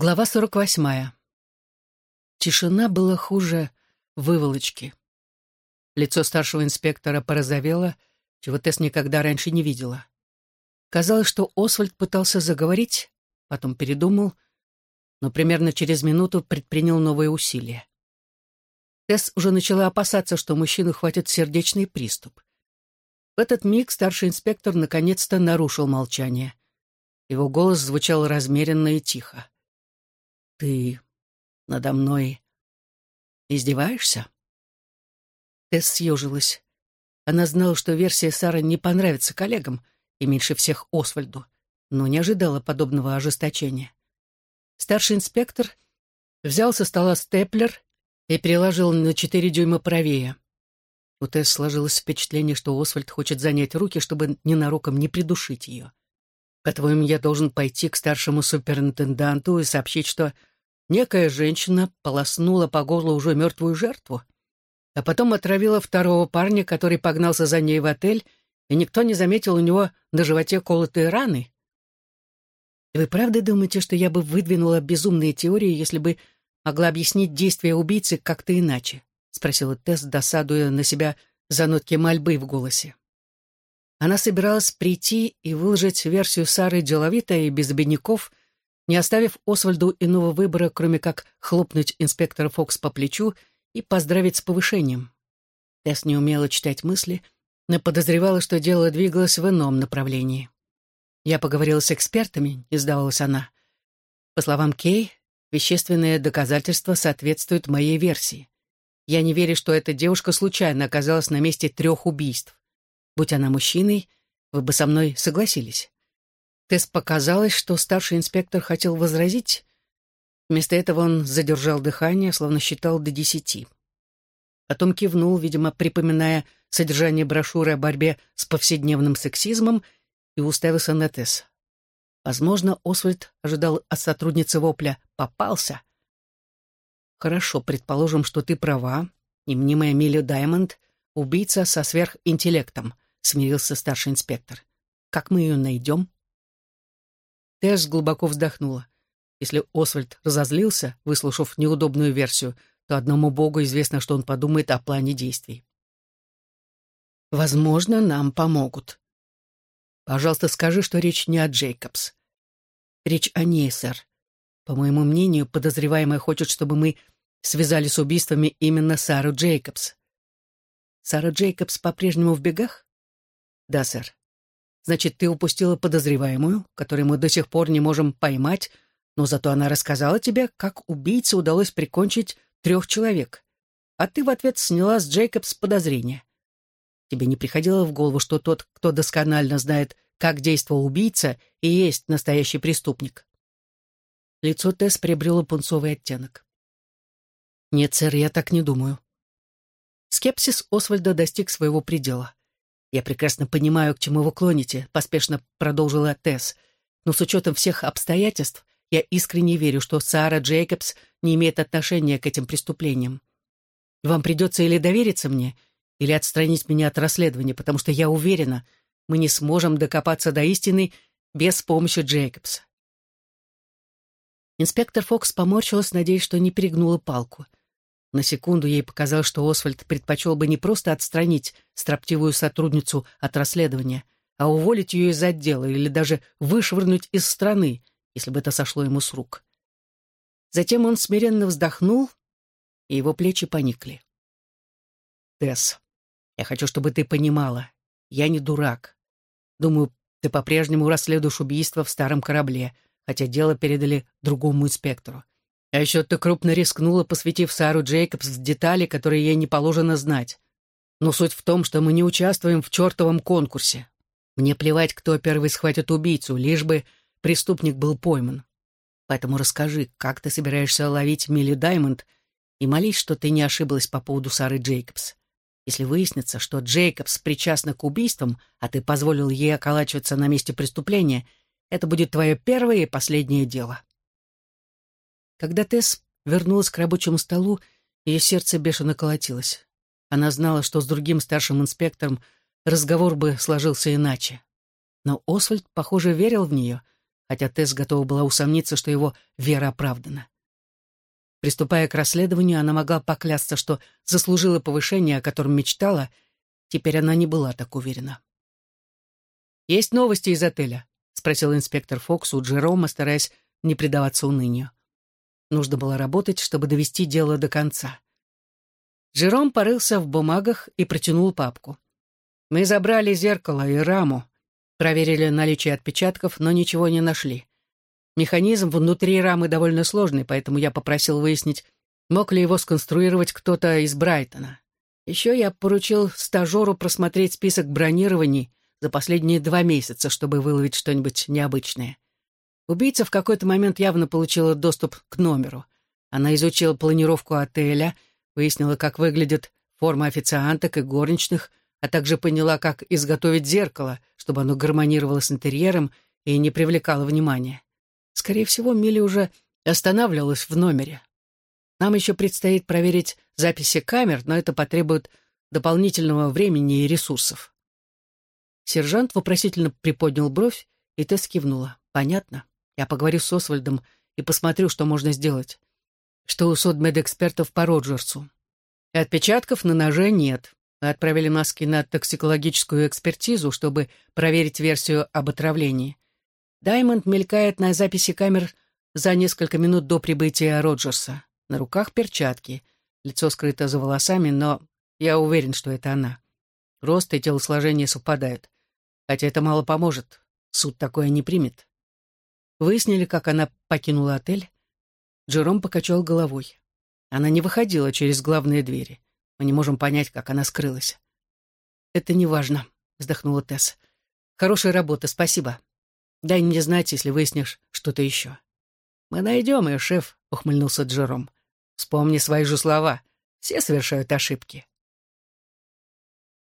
Глава 48. Тишина была хуже выволочки. Лицо старшего инспектора порозовело, чего Тесс никогда раньше не видела. Казалось, что Освальд пытался заговорить, потом передумал, но примерно через минуту предпринял новые усилия. Тесс уже начала опасаться, что мужчину хватит сердечный приступ. В этот миг старший инспектор наконец-то нарушил молчание. Его голос звучал размеренно и тихо. «Ты надо мной издеваешься?» Тесс съежилась. Она знала, что версия Сары не понравится коллегам, и меньше всех Освальду, но не ожидала подобного ожесточения. Старший инспектор взял со стола степлер и переложил на четыре дюйма правее. У Тесс сложилось впечатление, что Освальд хочет занять руки, чтобы ненароком не придушить ее. По-твоему, я должен пойти к старшему суперинтенданту и сообщить, что некая женщина полоснула по горлу уже мертвую жертву, а потом отравила второго парня, который погнался за ней в отель, и никто не заметил у него на животе колотые раны? Вы правда думаете, что я бы выдвинула безумные теории, если бы могла объяснить действия убийцы как-то иначе? — спросила Тесс, досадуя на себя за нотки мольбы в голосе. Она собиралась прийти и выложить версию Сары деловито и без обиняков, не оставив Освальду иного выбора, кроме как хлопнуть инспектора Фокс по плечу и поздравить с повышением. Тесс не умела читать мысли, но подозревала, что дело двигалось в ином направлении. «Я поговорила с экспертами», — издавалась она. По словам Кей, вещественные доказательства соответствуют моей версии. Я не верю, что эта девушка случайно оказалась на месте трех убийств. Будь она мужчиной, вы бы со мной согласились. Тесс показалось, что старший инспектор хотел возразить. Вместо этого он задержал дыхание, словно считал до десяти. Потом кивнул, видимо, припоминая содержание брошюры о борьбе с повседневным сексизмом, и уставился на Тесс. Возможно, Освальд ожидал от сотрудницы вопля «попался». «Хорошо, предположим, что ты права, и мнимая Милли Даймонд — убийца со сверхинтеллектом», — смирился старший инспектор. «Как мы ее найдем?» Тесс глубоко вздохнула. Если Освальд разозлился, выслушав неудобную версию, то одному богу известно, что он подумает о плане действий. «Возможно, нам помогут». «Пожалуйста, скажи, что речь не о Джейкобс». «Речь о ней, сэр. По моему мнению, подозреваемая хочет, чтобы мы связали с убийствами именно Сару Джейкобс». «Сара Джейкобс по-прежнему в бегах?» «Да, сэр. Значит, ты упустила подозреваемую, которую мы до сих пор не можем поймать, но зато она рассказала тебе, как убийце удалось прикончить трех человек. А ты в ответ сняла с Джейкобс подозрение. Тебе не приходило в голову, что тот, кто досконально знает, как действовал убийца, и есть настоящий преступник? Лицо Тесс приобрело пунцовый оттенок. «Нет, сэр, я так не думаю». Скепсис Освальда достиг своего предела. «Я прекрасно понимаю, к чему вы клоните», — поспешно продолжила Тесс. «Но с учетом всех обстоятельств, я искренне верю, что Сара Джейкобс не имеет отношения к этим преступлениям. Вам придется или довериться мне, или отстранить меня от расследования, потому что я уверена, мы не сможем докопаться до истины без помощи Джейкобс». Инспектор Фокс поморщилась, надеясь, что не перегнула палку — на секунду ей показалось, что Освальд предпочел бы не просто отстранить строптивую сотрудницу от расследования, а уволить ее из отдела или даже вышвырнуть из страны, если бы это сошло ему с рук. Затем он смиренно вздохнул, и его плечи поникли. «Тесс, я хочу, чтобы ты понимала, я не дурак. Думаю, ты по-прежнему расследуешь убийство в старом корабле, хотя дело передали другому инспектору. А еще ты крупно рискнула, посвятив Сару Джейкобс в детали, которые ей не положено знать. Но суть в том, что мы не участвуем в чертовом конкурсе. Мне плевать, кто первый схватит убийцу, лишь бы преступник был пойман. Поэтому расскажи, как ты собираешься ловить Милли Даймонд, и молись, что ты не ошиблась по поводу Сары Джейкобс. Если выяснится, что Джейкобс причастна к убийствам, а ты позволил ей околачиваться на месте преступления, это будет твое первое и последнее дело. Когда Тесс вернулась к рабочему столу, ее сердце бешено колотилось. Она знала, что с другим старшим инспектором разговор бы сложился иначе. Но Освальд, похоже, верил в нее, хотя Тесс готова была усомниться, что его вера оправдана. Приступая к расследованию, она могла поклясться, что заслужила повышение, о котором мечтала, теперь она не была так уверена. «Есть новости из отеля?» — спросил инспектор Фокс у Джерома, стараясь не предаваться унынию. Нужно было работать, чтобы довести дело до конца. Джером порылся в бумагах и протянул папку. «Мы забрали зеркало и раму, проверили наличие отпечатков, но ничего не нашли. Механизм внутри рамы довольно сложный, поэтому я попросил выяснить, мог ли его сконструировать кто-то из Брайтона. Еще я поручил стажеру просмотреть список бронирований за последние два месяца, чтобы выловить что-нибудь необычное. Убийца в какой-то момент явно получила доступ к номеру. Она изучила планировку отеля, выяснила, как выглядит форма официанток и горничных, а также поняла, как изготовить зеркало, чтобы оно гармонировало с интерьером и не привлекало внимания. Скорее всего, Милли уже останавливалась в номере. Нам еще предстоит проверить записи камер, но это потребует дополнительного времени и ресурсов. Сержант вопросительно приподнял бровь, и Тесс кивнула. «Понятно. Я поговорю с Освальдом и посмотрю, что можно сделать. Что у судмедэкспертов по Роджерсу. И отпечатков на ноже нет. Мы отправили маски на токсикологическую экспертизу, чтобы проверить версию об отравлении. Даймонд мелькает на записи камер за несколько минут до прибытия Роджерса. На руках перчатки, лицо скрыто за волосами, но я уверен, что это она. Рост и телосложение совпадают. Хотя это мало поможет. Суд такое не примет. Выяснили, как она покинула отель. Джером покачал головой. Она не выходила через главные двери. Мы не можем понять, как она скрылась. «Это не важно», — вздохнула Тесс. «Хорошая работа, спасибо. Дай мне знать, если выяснишь что-то еще». «Мы найдем ее, шеф», — ухмыльнулся Джером. «Вспомни свои же слова. Все совершают ошибки».